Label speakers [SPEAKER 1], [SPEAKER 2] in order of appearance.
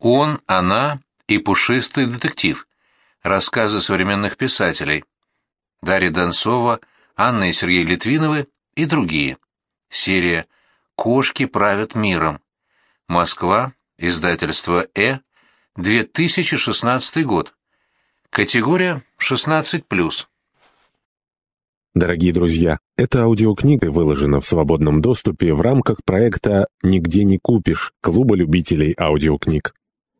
[SPEAKER 1] Он, она и пушистый детектив. Рассказы современных писателей. Дарья Донцова, Анна и Сергей Литвиновы и другие. Серия «Кошки правят миром». Москва, издательство «Э», 2016 год. Категория 16+.
[SPEAKER 2] Дорогие друзья, эта аудиокнига выложена в свободном доступе в рамках проекта «Нигде не купишь» Клуба любителей аудиокниг.